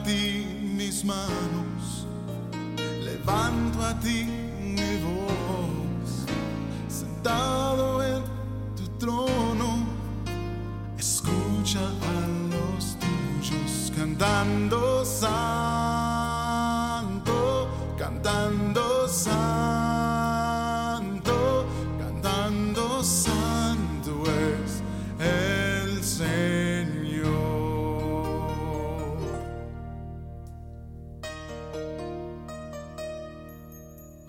a ti mis manos, levanto a ti mi voz, sentado en tu trono, escucha a los tuyos cantando. Sal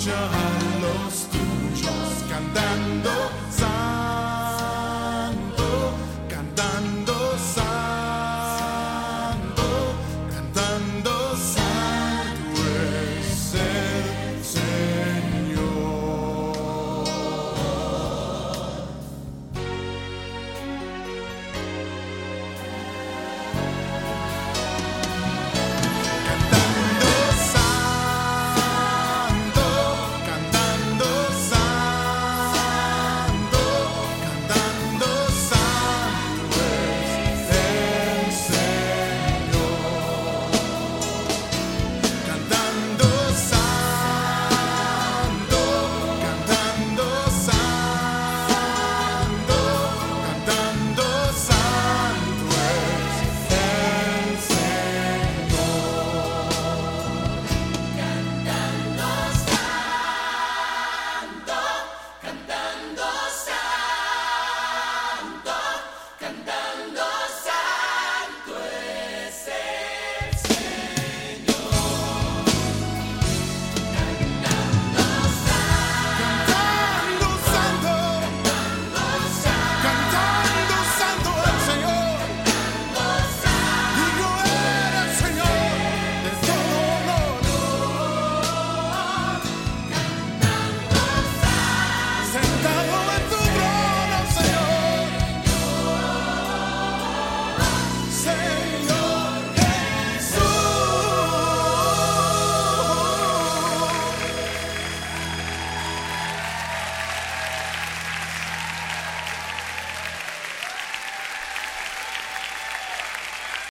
escucha a los tuyos cantando.